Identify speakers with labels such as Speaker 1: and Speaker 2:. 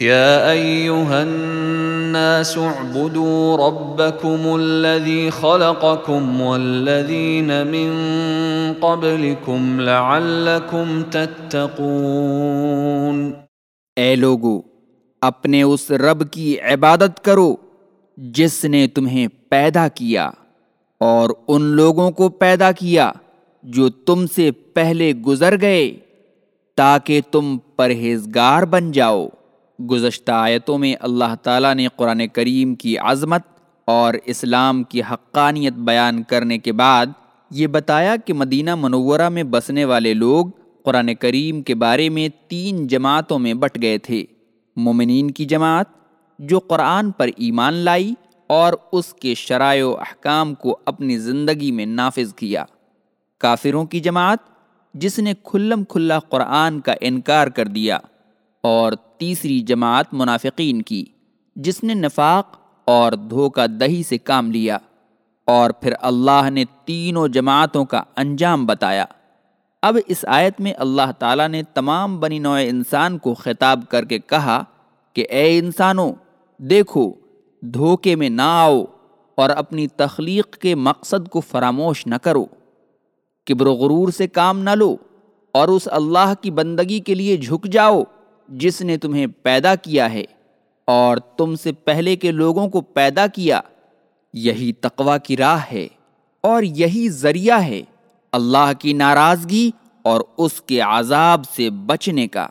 Speaker 1: يا ايها الناس اعبدوا ربكم الذي خلقكم والذين من قبلكم لعلكم تتقون
Speaker 2: اے لوگو، اپنے اس رب کی عبادت کرو جس نے تمہیں پیدا کیا اور ان لوگوں کو پیدا کیا جو تم سے پہلے گزر گئے تاکہ تم پرہیزگار بن جاؤ۔ گزشتہ آیتوں میں اللہ تعالیٰ نے قرآن کریم کی عظمت اور اسلام کی حقانیت بیان کرنے کے بعد یہ بتایا کہ مدینہ منورہ میں بسنے والے لوگ قرآن کریم کے بارے میں تین جماعتوں میں بٹ گئے تھے۔ مومنین کی جماعت جو قرآن پر ایمان لائی اور اس کے شرائع و احکام کو اپنی زندگی میں نافذ کیا۔ کافروں کی جماعت جس نے کھلم کھلا قرآن کا انکار کر دیا۔ اور تیسری جماعت منافقین کی، جس نے نفاق اور دھوکہ دہی سے کام لیا، اور پھر اللہ نے تینوں جماعتوں کا انجام بتایا۔ اب اس آیت میں اللہ تعالیٰ نے تمام بنی نوع انسان کو خطاب کر کے کہا کہ اے انسانوں، دیکھو، دھوکے میں نہ آؤ اور اپنی تخلیق کے مقصد کو فراموش نہ کرو۔ کبر و غرور سے کام نہ لو اور اس اللہ کی بندگی کے لیے جھک جاؤ۔ جس نے تمہیں پیدا کیا ہے اور تم سے پہلے کے لوگوں کو پیدا کیا، یہی تقوا کی راہ ہے اور یہی ذریعہ ہے اللہ کی ناراضگی اور اس کے عذاب سے بچنے کا۔